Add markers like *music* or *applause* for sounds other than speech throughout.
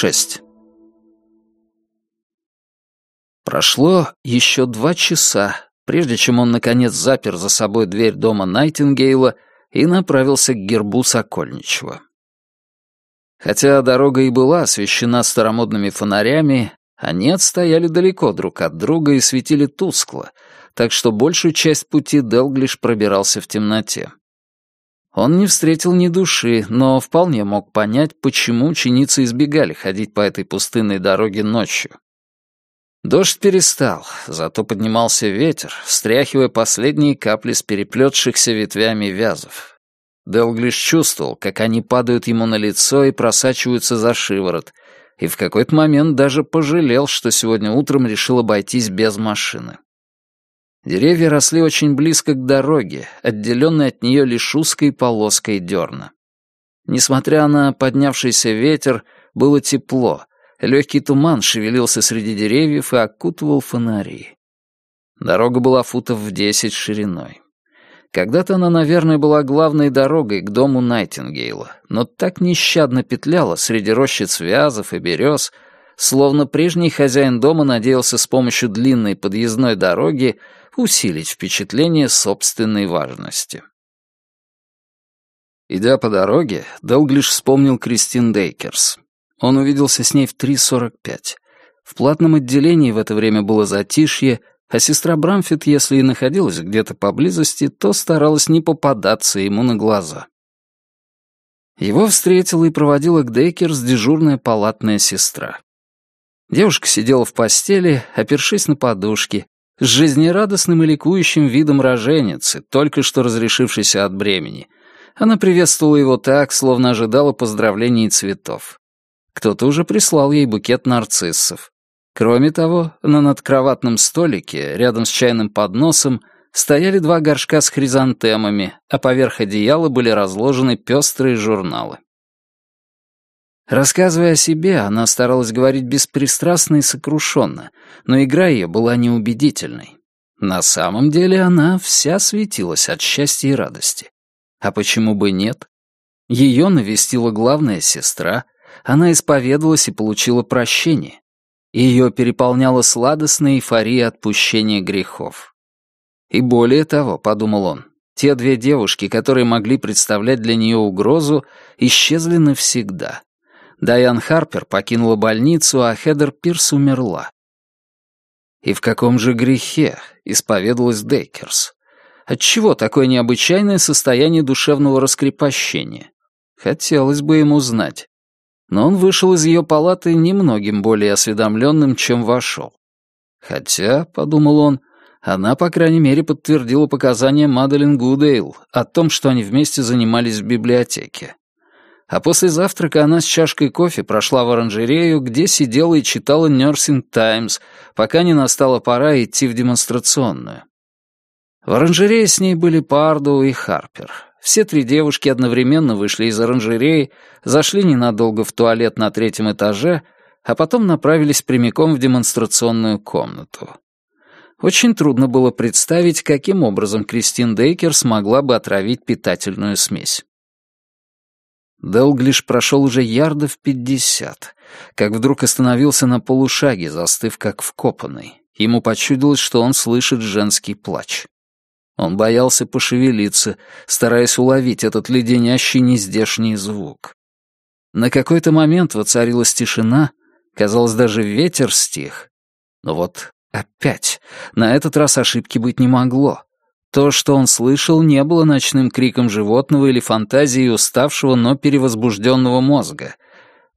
6. Прошло еще два часа, прежде чем он, наконец, запер за собой дверь дома Найтингейла и направился к гербу Сокольничего. Хотя дорога и была освещена старомодными фонарями, они отстояли далеко друг от друга и светили тускло, так что большую часть пути Делглиш пробирался в темноте. Он не встретил ни души, но вполне мог понять, почему ученицы избегали ходить по этой пустынной дороге ночью. Дождь перестал, зато поднимался ветер, встряхивая последние капли с переплетшихся ветвями вязов. Делглиш чувствовал, как они падают ему на лицо и просачиваются за шиворот, и в какой-то момент даже пожалел, что сегодня утром решил обойтись без машины. Деревья росли очень близко к дороге, отделенной от нее лишь узкой полоской дерна. Несмотря на поднявшийся ветер, было тепло, легкий туман шевелился среди деревьев и окутывал фонари. Дорога была футов в десять шириной. Когда-то она, наверное, была главной дорогой к дому Найтингейла, но так нещадно петляла среди рощиц вязов и берез, словно прежний хозяин дома надеялся с помощью длинной подъездной дороги усилить впечатление собственной важности. Идя по дороге, Делглиш вспомнил Кристин Дейкерс. Он увиделся с ней в 3.45. В платном отделении в это время было затишье, а сестра Брамфит, если и находилась где-то поблизости, то старалась не попадаться ему на глаза. Его встретила и проводила к Дейкерс дежурная палатная сестра. Девушка сидела в постели, опершись на подушке, с жизнерадостным и ликующим видом роженицы, только что разрешившейся от бремени. Она приветствовала его так, словно ожидала поздравлений и цветов. Кто-то уже прислал ей букет нарциссов. Кроме того, на надкроватном столике, рядом с чайным подносом, стояли два горшка с хризантемами, а поверх одеяла были разложены пестрые журналы. Рассказывая о себе, она старалась говорить беспристрастно и сокрушенно, но игра ее была неубедительной. На самом деле она вся светилась от счастья и радости. А почему бы нет? Ее навестила главная сестра, она исповедовалась и получила прощение. Ее переполняла сладостная эйфория отпущения грехов. И более того, подумал он, те две девушки, которые могли представлять для нее угрозу, исчезли навсегда. Дайан Харпер покинула больницу, а Хедер Пирс умерла. И в каком же грехе исповедовалась Дейкерс? Отчего такое необычайное состояние душевного раскрепощения? Хотелось бы ему знать. Но он вышел из ее палаты немногим более осведомленным, чем вошел. Хотя, — подумал он, — она, по крайней мере, подтвердила показания Маделин Гудейл о том, что они вместе занимались в библиотеке а после завтрака она с чашкой кофе прошла в оранжерею, где сидела и читала «Нёрсинг Таймс», пока не настала пора идти в демонстрационную. В оранжерее с ней были Пардоу и Харпер. Все три девушки одновременно вышли из оранжереи, зашли ненадолго в туалет на третьем этаже, а потом направились прямиком в демонстрационную комнату. Очень трудно было представить, каким образом Кристин Дейкер смогла бы отравить питательную смесь. Делглиш прошел уже ярдов пятьдесят, как вдруг остановился на полушаге, застыв как вкопанный. Ему почудилось, что он слышит женский плач. Он боялся пошевелиться, стараясь уловить этот леденящий нездешний звук. На какой-то момент воцарилась тишина, казалось, даже ветер стих. Но вот опять, на этот раз ошибки быть не могло. То, что он слышал, не было ночным криком животного или фантазией уставшего, но перевозбужденного мозга.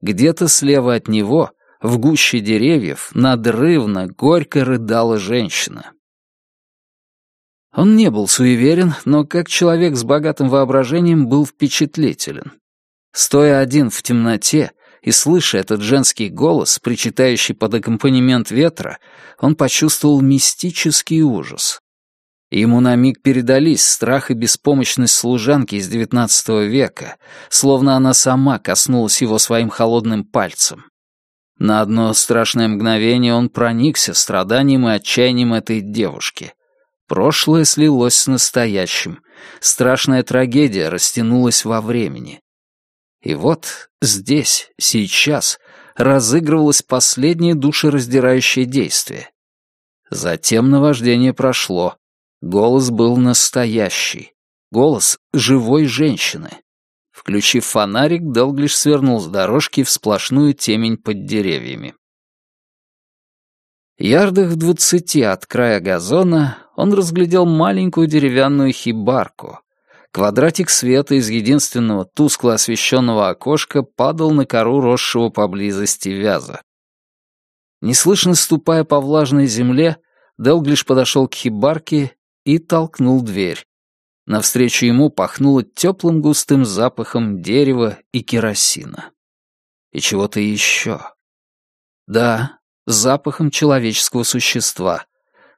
Где-то слева от него, в гуще деревьев, надрывно, горько рыдала женщина. Он не был суеверен, но как человек с богатым воображением был впечатлителен. Стоя один в темноте и слыша этот женский голос, причитающий под аккомпанемент ветра, он почувствовал мистический ужас. Ему на миг передались страх и беспомощность служанки из XIX века, словно она сама коснулась его своим холодным пальцем. На одно страшное мгновение он проникся страданием и отчаянием этой девушки. Прошлое слилось с настоящим. Страшная трагедия растянулась во времени. И вот здесь, сейчас, разыгрывалось последнее душераздирающее действие. Затем наваждение прошло. Голос был настоящий. Голос живой женщины. Включив фонарик, Делглиш свернул с дорожки в сплошную темень под деревьями. Ярдах в двадцати от края газона он разглядел маленькую деревянную хибарку. Квадратик света из единственного тускло освещенного окошка падал на кору росшего поблизости вяза. Неслышно ступая по влажной земле, Делглиш подошел к хибарке и толкнул дверь. Навстречу ему пахнуло теплым густым запахом дерева и керосина. И чего-то еще. Да, запахом человеческого существа.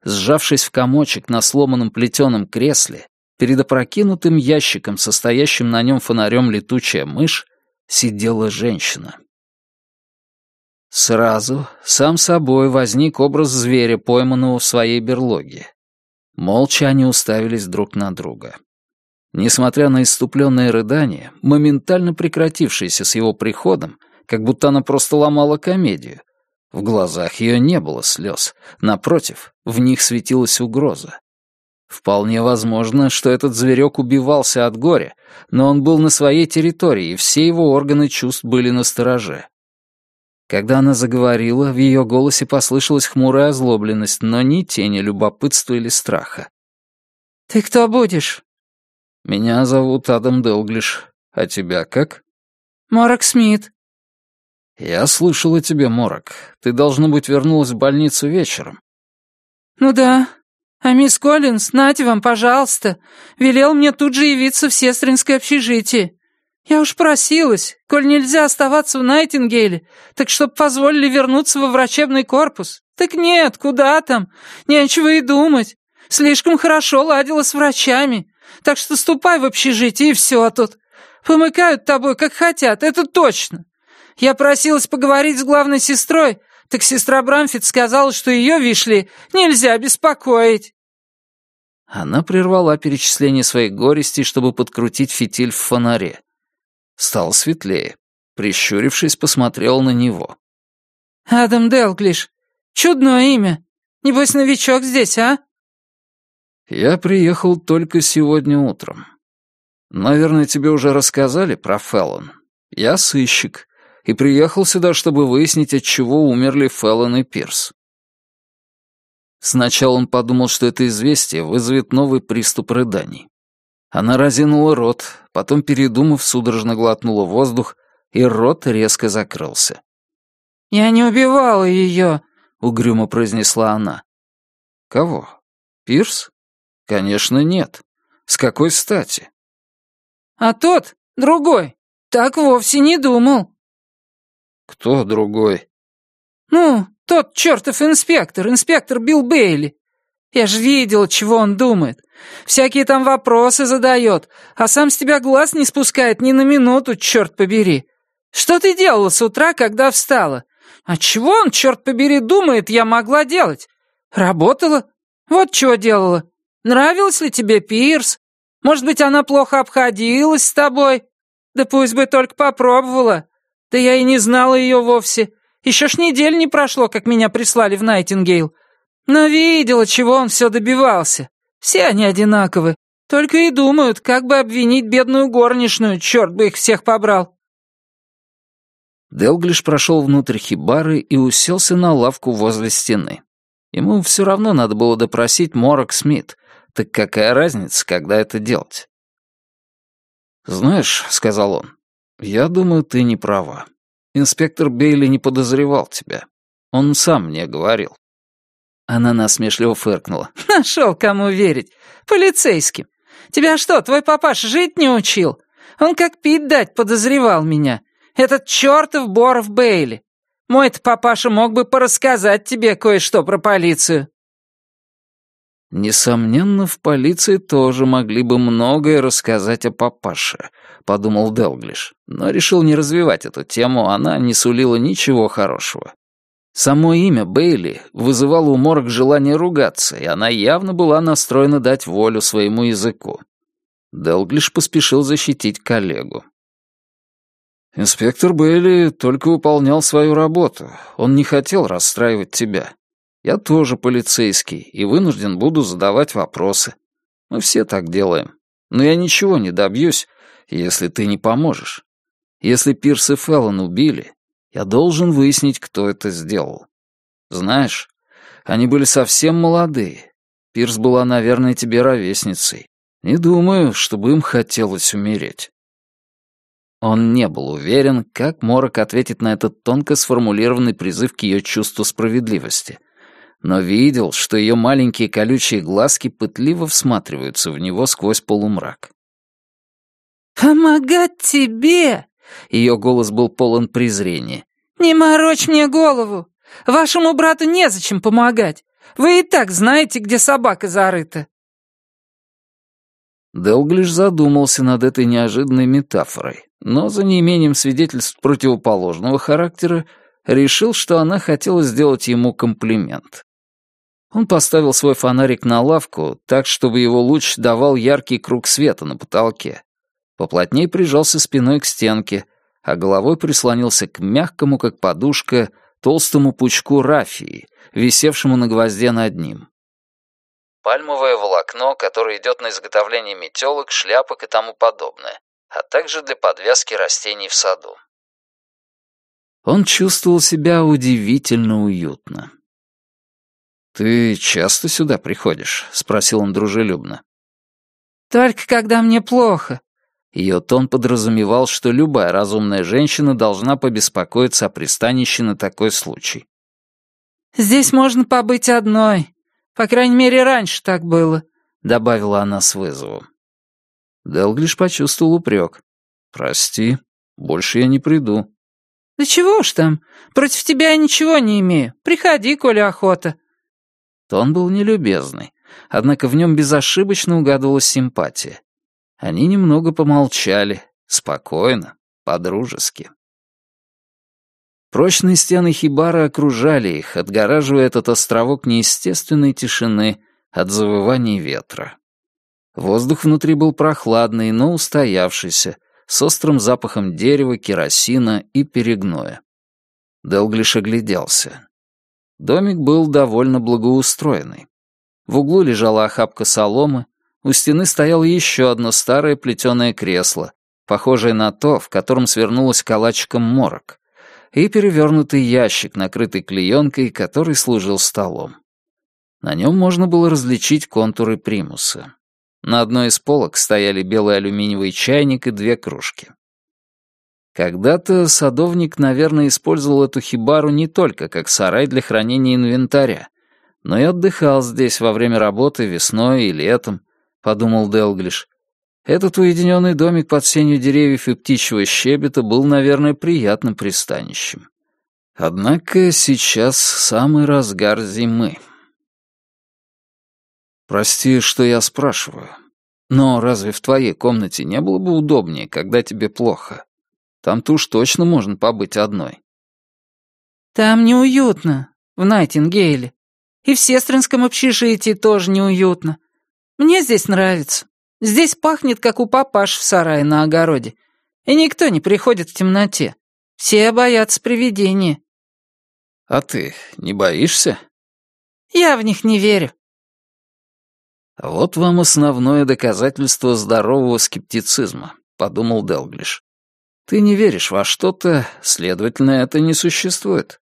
Сжавшись в комочек на сломанном плетеном кресле, перед опрокинутым ящиком, состоящим на нем фонарем летучая мышь, сидела женщина. Сразу, сам собой, возник образ зверя, пойманного в своей берлоге. Молча они уставились друг на друга. Несмотря на иступленное рыдание, моментально прекратившееся с его приходом, как будто она просто ломала комедию, в глазах ее не было слез. Напротив, в них светилась угроза. Вполне возможно, что этот зверек убивался от горя, но он был на своей территории, и все его органы чувств были на стороже. Когда она заговорила, в ее голосе послышалась хмурая озлобленность, но ни тени любопытства или страха. «Ты кто будешь?» «Меня зовут Адам Делглиш. А тебя как?» «Морок Смит». «Я слышал о тебе, Морок. Ты, должно быть, вернулась в больницу вечером». «Ну да. А мисс Коллинз, нате вам, пожалуйста, велел мне тут же явиться в сестринское общежитие. «Я уж просилась, коль нельзя оставаться в Найтингейле, так чтоб позволили вернуться во врачебный корпус. Так нет, куда там? Нечего и думать. Слишком хорошо ладила с врачами. Так что ступай в общежитие, и все тут. Помыкают тобой, как хотят, это точно. Я просилась поговорить с главной сестрой, так сестра Брамфит сказала, что ее, вишли, нельзя беспокоить». Она прервала перечисление своих горестей, чтобы подкрутить фитиль в фонаре. Стало светлее. Прищурившись, посмотрел на него. «Адам Делглиш. Чудное имя. Небось, новичок здесь, а?» «Я приехал только сегодня утром. Наверное, тебе уже рассказали про Феллон. Я сыщик, и приехал сюда, чтобы выяснить, от чего умерли Феллон и Пирс». Сначала он подумал, что это известие вызовет новый приступ рыданий. Она разинула рот, потом, передумав, судорожно глотнула воздух, и рот резко закрылся. «Я не убивала ее», — угрюмо произнесла она. «Кого? Пирс? Конечно, нет. С какой стати?» «А тот, другой, так вовсе не думал». «Кто другой?» «Ну, тот чертов инспектор, инспектор Билл Бейли. Я же видел, чего он думает. Всякие там вопросы задает, а сам с тебя глаз не спускает ни на минуту, черт побери. Что ты делала с утра, когда встала? А чего он, черт побери, думает, я могла делать? Работала? Вот чего делала. Нравилась ли тебе Пирс? Может быть, она плохо обходилась с тобой? Да пусть бы только попробовала. Да я и не знала ее вовсе. Еще ж недель не прошло, как меня прислали в Найтингейл. Но видела, чего он все добивался. Все они одинаковы, только и думают, как бы обвинить бедную горничную, черт бы их всех побрал. Делглиш прошел внутрь хибары и уселся на лавку возле стены. Ему все равно надо было допросить Морок Смит, так какая разница, когда это делать? «Знаешь», — сказал он, — «я думаю, ты не права. Инспектор Бейли не подозревал тебя. Он сам мне говорил. Она насмешливо фыркнула. *laughs* «Нашел, кому верить. Полицейским. Тебя что, твой папаш жить не учил? Он как пить дать подозревал меня. Этот чертов Боров Бейли. Мой-то папаша мог бы порассказать тебе кое-что про полицию». «Несомненно, в полиции тоже могли бы многое рассказать о папаше», — подумал Делглиш, но решил не развивать эту тему, она не сулила ничего хорошего. Само имя Бейли вызывало у Морг желание ругаться, и она явно была настроена дать волю своему языку. Делглиш поспешил защитить коллегу. «Инспектор Бейли только выполнял свою работу. Он не хотел расстраивать тебя. Я тоже полицейский и вынужден буду задавать вопросы. Мы все так делаем. Но я ничего не добьюсь, если ты не поможешь. Если Пирс и Феллон убили, я должен выяснить, кто это сделал. Знаешь, они были совсем молодые. Пирс была, наверное, тебе ровесницей. Не думаю, чтобы им хотелось умереть. Он не был уверен, как Морок ответит на этот тонко сформулированный призыв к ее чувству справедливости. Но видел, что ее маленькие колючие глазки пытливо всматриваются в него сквозь полумрак. «Помогать тебе?» — ее голос был полон презрения. «Не морочь мне голову! Вашему брату незачем помогать. Вы и так знаете, где собака зарыта». Делглиш задумался над этой неожиданной метафорой, но за неимением свидетельств противоположного характера решил, что она хотела сделать ему комплимент. Он поставил свой фонарик на лавку так, чтобы его луч давал яркий круг света на потолке. Поплотнее прижался спиной к стенке, а головой прислонился к мягкому, как подушка, толстому пучку рафии, висевшему на гвозде над ним. Пальмовое волокно, которое идет на изготовление метелок, шляпок и тому подобное, а также для подвязки растений в саду. Он чувствовал себя удивительно уютно. «Ты часто сюда приходишь?» — спросил он дружелюбно. «Только когда мне плохо», ее тон подразумевал, что любая разумная женщина должна побеспокоиться о пристанище на такой случай. «Здесь можно побыть одной. По крайней мере, раньше так было», — добавила она с вызовом. Делглиш почувствовал упрек. «Прости, больше я не приду». «Да чего уж там, против тебя я ничего не имею. Приходи, коли охота». Тон был нелюбезный, однако в нем безошибочно угадывалась симпатия. Они немного помолчали, спокойно, по-дружески. Прочные стены хибары окружали их, отгораживая этот островок неестественной тишины от завываний ветра. Воздух внутри был прохладный, но устоявшийся, с острым запахом дерева, керосина и перегноя. Делглиш огляделся. Домик был довольно благоустроенный. В углу лежала охапка соломы, у стены стояло еще одно старое плетеное кресло, похожее на то, в котором свернулась калачиком морок, и перевернутый ящик, накрытый клеенкой, который служил столом. На нем можно было различить контуры примуса. На одной из полок стояли белый алюминиевый чайник и две кружки. Когда-то садовник, наверное, использовал эту хибару не только как сарай для хранения инвентаря, но и отдыхал здесь во время работы весной и летом, подумал Делглиш. Этот уединенный домик под сенью деревьев и птичьего щебета был, наверное, приятным пристанищем. Однако сейчас самый разгар зимы. Прости, что я спрашиваю. Но разве в твоей комнате не было бы удобнее, когда тебе плохо? Там-то уж точно можно побыть одной. Там неуютно, в Найтингейле. И в сестринском общежитии тоже неуютно. Мне здесь нравится. Здесь пахнет, как у папаш в сарае на огороде. И никто не приходит в темноте. Все боятся привидения. А ты не боишься? Я в них не верю. Вот вам основное доказательство здорового скептицизма, подумал Делглиш. Ты не веришь во что-то, следовательно, это не существует.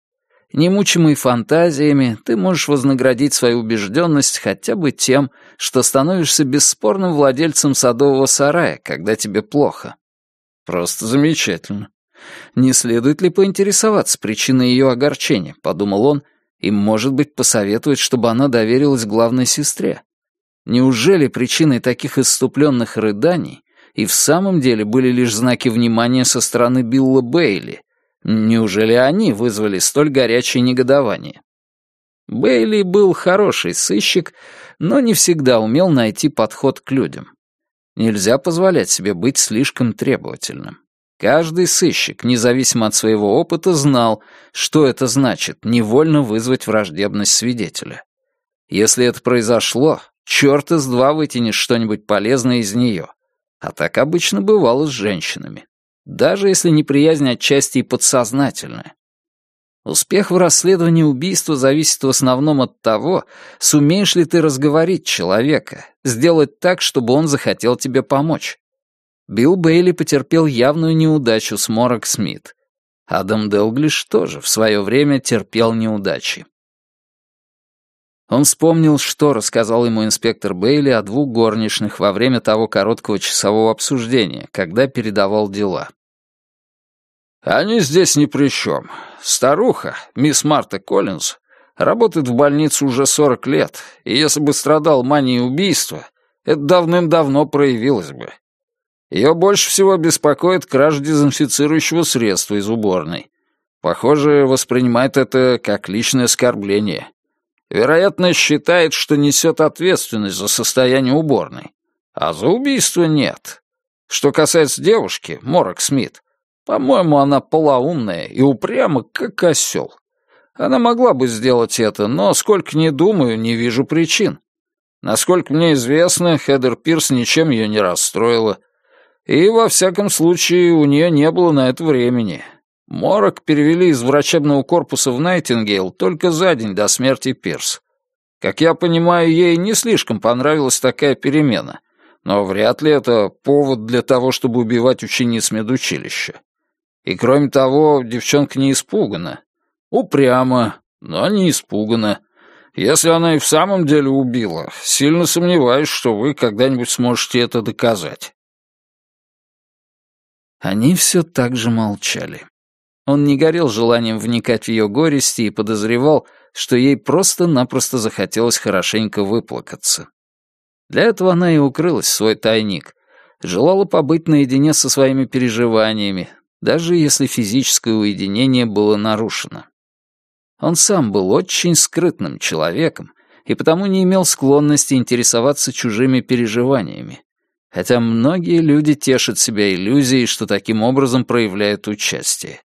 Немучимый фантазиями, ты можешь вознаградить свою убежденность хотя бы тем, что становишься бесспорным владельцем садового сарая, когда тебе плохо. Просто замечательно. Не следует ли поинтересоваться причиной ее огорчения, подумал он, и, может быть, посоветовать, чтобы она доверилась главной сестре. Неужели причиной таких исступленных рыданий и в самом деле были лишь знаки внимания со стороны Билла Бейли, Неужели они вызвали столь горячее негодование? Бейли был хороший сыщик, но не всегда умел найти подход к людям. Нельзя позволять себе быть слишком требовательным. Каждый сыщик, независимо от своего опыта, знал, что это значит невольно вызвать враждебность свидетеля. Если это произошло, черт из два вытянешь что-нибудь полезное из нее. А так обычно бывало с женщинами. Даже если неприязнь отчасти и подсознательная. Успех в расследовании убийства зависит в основном от того, сумеешь ли ты разговорить человека, сделать так, чтобы он захотел тебе помочь. Билл Бейли потерпел явную неудачу с Морок Смит. Адам Делглиш тоже в свое время терпел неудачи. Он вспомнил, что рассказал ему инспектор Бейли о двух горничных во время того короткого часового обсуждения, когда передавал дела. «Они здесь ни при чем. Старуха, мисс Марта Коллинз, работает в больнице уже 40 лет, и если бы страдал манией убийства, это давным-давно проявилось бы. Ее больше всего беспокоит кража дезинфицирующего средства из уборной. Похоже, воспринимает это как личное оскорбление. Вероятно, считает, что несет ответственность за состояние уборной. А за убийство нет. Что касается девушки, Морок Смит, по-моему, она полоумная и упряма, как осел. Она могла бы сделать это, но, сколько не думаю, не вижу причин. Насколько мне известно, Хедер Пирс ничем ее не расстроила. И, во всяком случае, у нее не было на это времени. Морок перевели из врачебного корпуса в Найтингейл только за день до смерти Пирс. Как я понимаю, ей не слишком понравилась такая перемена, но вряд ли это повод для того, чтобы убивать учениц медучилища. И кроме того, девчонка не испугана. Упряма, но не испугана. Если она и в самом деле убила, сильно сомневаюсь, что вы когда-нибудь сможете это доказать. Они все так же молчали. Он не горел желанием вникать в ее горести и подозревал, что ей просто-напросто захотелось хорошенько выплакаться. Для этого она и укрылась в свой тайник. Желала побыть наедине со своими переживаниями, даже если физическое уединение было нарушено. Он сам был очень скрытным человеком и потому не имел склонности интересоваться чужими переживаниями, хотя многие люди тешат себя иллюзией, что таким образом проявляют участие.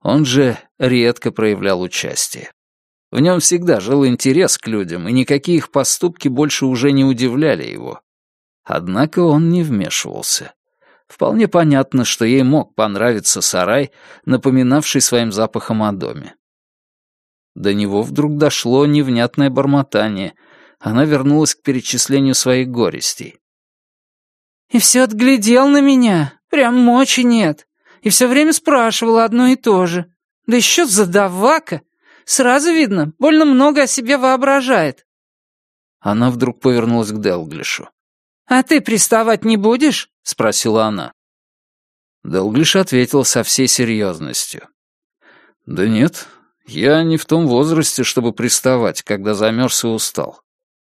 Он же редко проявлял участие. В нем всегда жил интерес к людям, и никакие их поступки больше уже не удивляли его. Однако он не вмешивался. Вполне понятно, что ей мог понравиться сарай, напоминавший своим запахом о доме. До него вдруг дошло невнятное бормотание. Она вернулась к перечислению своих горестей. «И все отглядел на меня. Прям мочи нет и все время спрашивала одно и то же. Да еще задавака. Сразу видно, больно много о себе воображает. Она вдруг повернулась к Делглишу. «А ты приставать не будешь?» — спросила она. Делглиш ответил со всей серьезностью. «Да нет, я не в том возрасте, чтобы приставать, когда замерз и устал.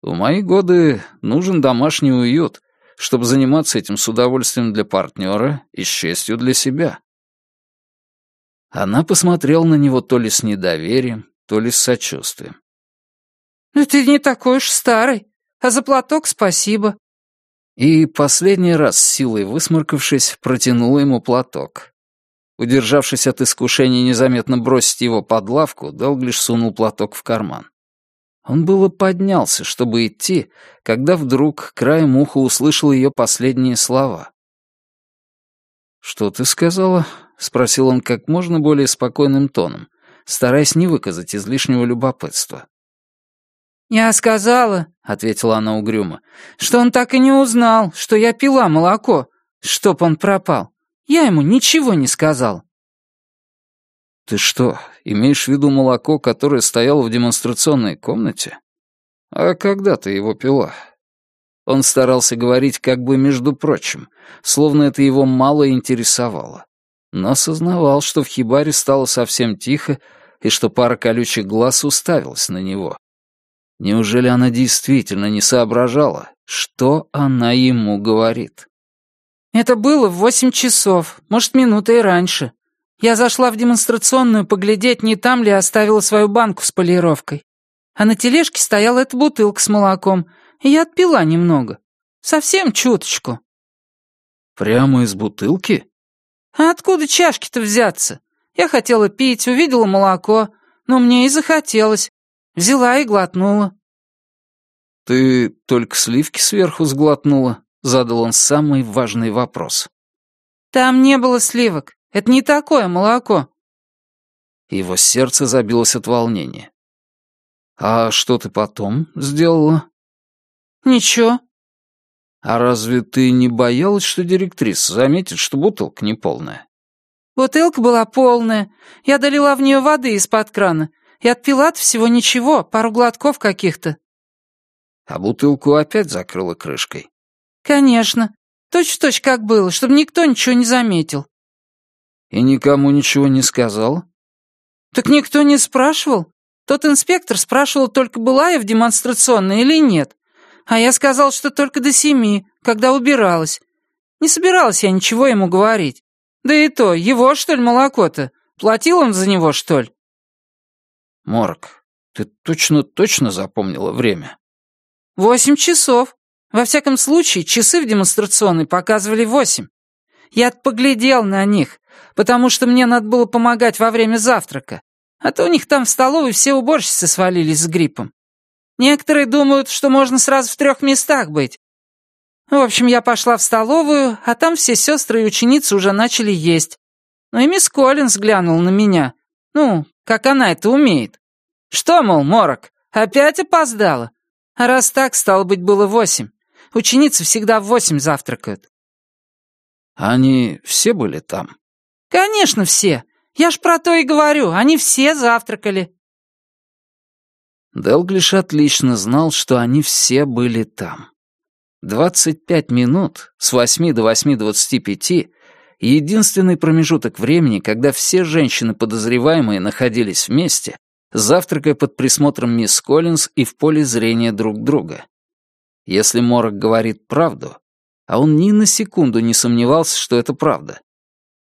В мои годы нужен домашний уют, чтобы заниматься этим с удовольствием для партнера и с честью для себя. Она посмотрела на него то ли с недоверием, то ли с сочувствием. «Ну ты не такой уж старый, а за платок спасибо». И последний раз, силой высморкавшись, протянула ему платок. Удержавшись от искушения незаметно бросить его под лавку, Делглиш сунул платок в карман. Он было поднялся, чтобы идти, когда вдруг краем уха услышал ее последние слова. «Что ты сказала?» — спросил он как можно более спокойным тоном, стараясь не выказать излишнего любопытства. «Я сказала», — ответила она угрюмо, «что он так и не узнал, что я пила молоко, чтоб он пропал. Я ему ничего не сказал». «Ты что, имеешь в виду молоко, которое стояло в демонстрационной комнате? А когда ты его пила?» Он старался говорить как бы между прочим, словно это его мало интересовало. Но сознавал, что в хибаре стало совсем тихо и что пара колючих глаз уставилась на него. Неужели она действительно не соображала, что она ему говорит? «Это было в восемь часов, может, минуты и раньше», я зашла в демонстрационную поглядеть, не там ли оставила свою банку с полировкой. А на тележке стояла эта бутылка с молоком, и я отпила немного. Совсем чуточку. Прямо из бутылки? А откуда чашки-то взяться? Я хотела пить, увидела молоко, но мне и захотелось. Взяла и глотнула. Ты только сливки сверху сглотнула? Задал он самый важный вопрос. Там не было сливок. Это не такое молоко. Его сердце забилось от волнения. «А что ты потом сделала?» «Ничего». «А разве ты не боялась, что директриса заметит, что бутылка неполная?» «Бутылка была полная. Я долила в нее воды из-под крана. И отпила всего ничего, пару глотков каких-то». «А бутылку опять закрыла крышкой?» «Конечно. Точь-в-точь как было, чтобы никто ничего не заметил». «И никому ничего не сказал?» «Так никто не спрашивал. Тот инспектор спрашивал, только была я в демонстрационной или нет. А я сказал, что только до семи, когда убиралась. Не собиралась я ничего ему говорить. Да и то, его, что ли, молоко-то? Платил он за него, что ли?» «Морок, ты точно-точно запомнила время?» «Восемь часов. Во всяком случае, часы в демонстрационной показывали восемь. Я поглядел на них, потому что мне надо было помогать во время завтрака. А то у них там в столовой все уборщицы свалились с гриппом. Некоторые думают, что можно сразу в трех местах быть. В общем, я пошла в столовую, а там все сестры и ученицы уже начали есть. Ну и мисс Коллинз глянула на меня. Ну, как она это умеет. Что, мол, морок, опять опоздала? А раз так, стало быть, было восемь. Ученицы всегда в восемь завтракают. Они все были там? Конечно, все. Я ж про то и говорю, они все завтракали. Делглиш отлично знал, что они все были там. 25 минут, с 8 до 8.25, единственный промежуток времени, когда все женщины-подозреваемые находились вместе, завтракая под присмотром мисс Коллинз и в поле зрения друг друга. Если Морок говорит правду, а он ни на секунду не сомневался, что это правда,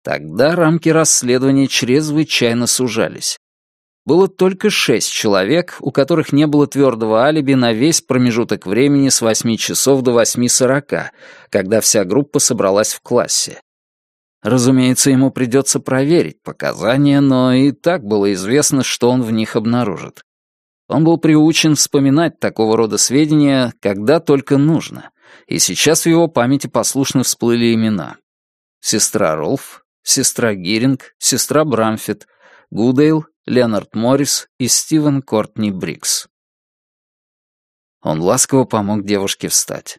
тогда рамки расследования чрезвычайно сужались. Было только шесть человек, у которых не было твердого алиби на весь промежуток времени с 8 часов до 8.40, когда вся группа собралась в классе. Разумеется, ему придется проверить показания, но и так было известно, что он в них обнаружит. Он был приучен вспоминать такого рода сведения, когда только нужно, и сейчас в его памяти послушно всплыли имена. Сестра Ролф, сестра Гиринг, сестра Брамфит, Гудейл, Леонард Моррис и Стивен Кортни Брикс. Он ласково помог девушке встать.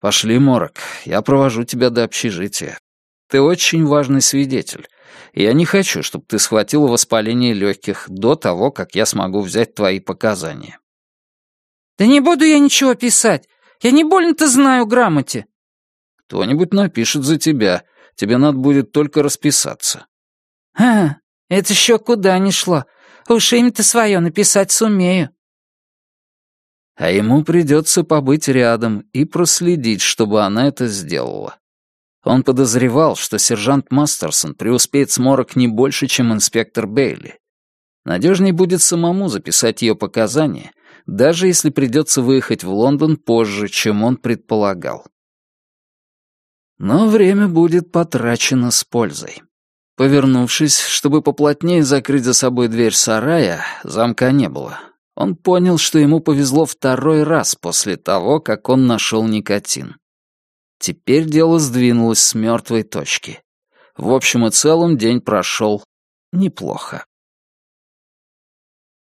«Пошли, Морок, я провожу тебя до общежития. Ты очень важный свидетель. Я не хочу, чтобы ты схватила воспаление легких до того, как я смогу взять твои показания». «Да не буду я ничего писать. Я не больно-то знаю грамоте». «Кто-нибудь напишет за тебя. Тебе надо будет только расписаться». «А, это еще куда ни шло. Уж имя-то свое написать сумею». А ему придется побыть рядом и проследить, чтобы она это сделала. Он подозревал, что сержант Мастерсон преуспеет с Морок не больше, чем инспектор Бейли. Надежней будет самому записать ее показания, даже если придется выехать в Лондон позже, чем он предполагал. Но время будет потрачено с пользой. Повернувшись, чтобы поплотнее закрыть за собой дверь сарая, замка не было. Он понял, что ему повезло второй раз после того, как он нашел никотин. Теперь дело сдвинулось с мертвой точки. В общем и целом день прошел неплохо.